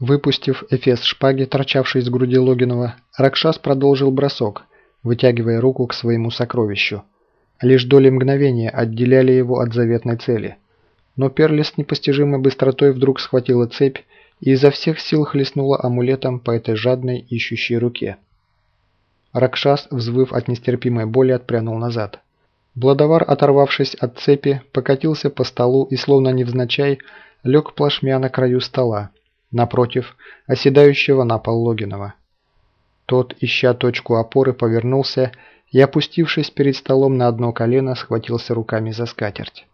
Выпустив эфес шпаги, торчавший из груди Логинова, Ракшас продолжил бросок, вытягивая руку к своему сокровищу. Лишь доли мгновения отделяли его от заветной цели. Но Перли с непостижимой быстротой вдруг схватила цепь и изо всех сил хлестнула амулетом по этой жадной, ищущей руке. Ракшас, взвыв от нестерпимой боли, отпрянул назад. Бладовар, оторвавшись от цепи, покатился по столу и, словно невзначай, лег плашмя на краю стола, напротив оседающего на пол Логинова. Тот, ища точку опоры, повернулся и, опустившись перед столом на одно колено, схватился руками за скатерть.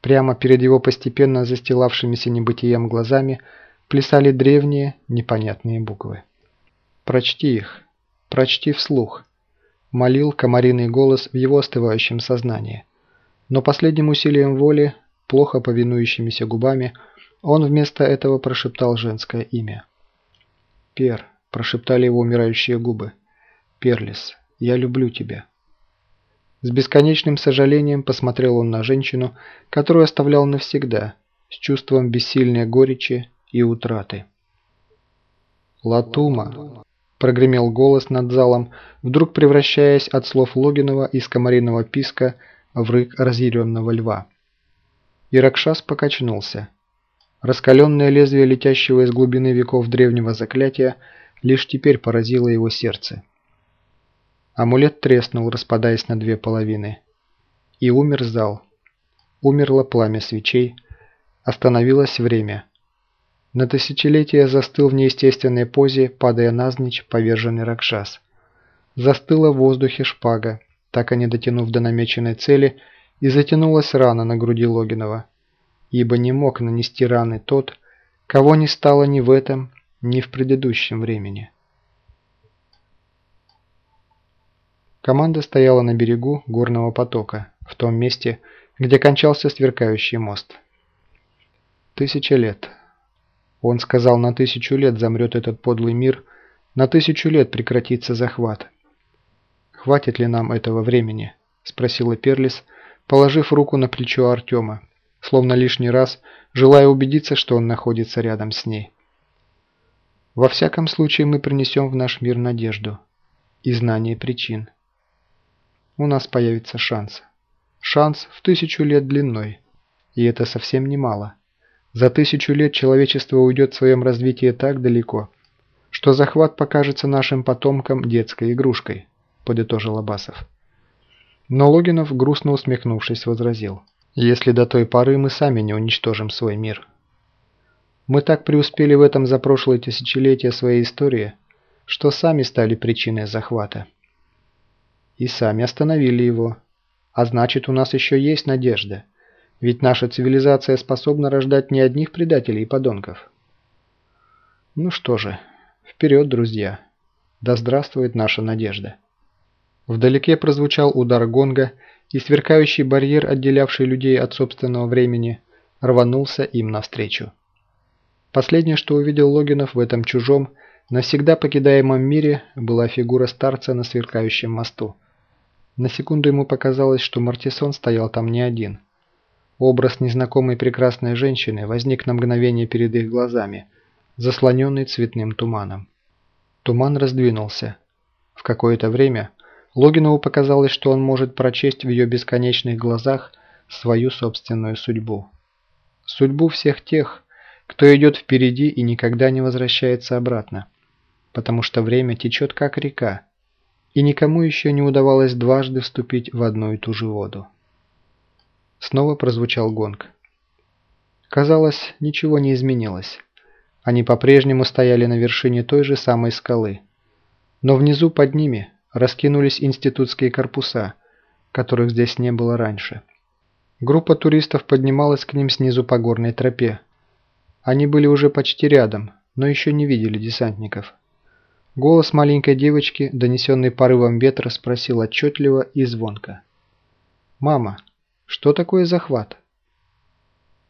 Прямо перед его постепенно застилавшимися небытием глазами плясали древние непонятные буквы. «Прочти их, прочти вслух», – молил комариный голос в его остывающем сознании. Но последним усилием воли, плохо повинующимися губами, он вместо этого прошептал женское имя. «Пер», – прошептали его умирающие губы. «Перлис, я люблю тебя». С бесконечным сожалением посмотрел он на женщину, которую оставлял навсегда, с чувством бессильной горечи и утраты. «Латума!» – прогремел голос над залом, вдруг превращаясь от слов Логинова из комариного писка в рык разъяренного льва. Иракшас покачнулся. Раскаленное лезвие летящего из глубины веков древнего заклятия лишь теперь поразило его сердце. Амулет треснул, распадаясь на две половины. И умер зал. Умерло пламя свечей. Остановилось время. На тысячелетия застыл в неестественной позе, падая навзничь поверженный Ракшас. Застыла в воздухе шпага, так и не дотянув до намеченной цели, и затянулась рана на груди Логинова. Ибо не мог нанести раны тот, кого не стало ни в этом, ни в предыдущем времени. Команда стояла на берегу горного потока, в том месте, где кончался сверкающий мост. Тысяча лет. Он сказал, на тысячу лет замрет этот подлый мир, на тысячу лет прекратится захват. «Хватит ли нам этого времени?» – спросила Перлис, положив руку на плечо Артема, словно лишний раз желая убедиться, что он находится рядом с ней. «Во всяком случае мы принесем в наш мир надежду и знание причин» у нас появится шанс. Шанс в тысячу лет длиной. И это совсем немало. За тысячу лет человечество уйдет в своем развитии так далеко, что захват покажется нашим потомкам детской игрушкой, подытожил Абасов. Но Логинов, грустно усмехнувшись, возразил. Если до той поры мы сами не уничтожим свой мир. Мы так преуспели в этом за прошлое тысячелетие своей истории, что сами стали причиной захвата и сами остановили его. А значит, у нас еще есть надежда. Ведь наша цивилизация способна рождать не одних предателей и подонков. Ну что же, вперед, друзья. Да здравствует наша надежда. Вдалеке прозвучал удар гонга, и сверкающий барьер, отделявший людей от собственного времени, рванулся им навстречу. Последнее, что увидел Логинов в этом чужом, навсегда покидаемом мире, была фигура старца на сверкающем мосту. На секунду ему показалось, что Мартисон стоял там не один. Образ незнакомой прекрасной женщины возник на мгновение перед их глазами, заслоненный цветным туманом. Туман раздвинулся. В какое-то время Логинову показалось, что он может прочесть в ее бесконечных глазах свою собственную судьбу. Судьбу всех тех, кто идет впереди и никогда не возвращается обратно. Потому что время течет как река, и никому еще не удавалось дважды вступить в одну и ту же воду. Снова прозвучал гонг. Казалось, ничего не изменилось. Они по-прежнему стояли на вершине той же самой скалы. Но внизу под ними раскинулись институтские корпуса, которых здесь не было раньше. Группа туристов поднималась к ним снизу по горной тропе. Они были уже почти рядом, но еще не видели десантников. Голос маленькой девочки, донесенный порывом ветра, спросил отчетливо и звонко. «Мама, что такое захват?»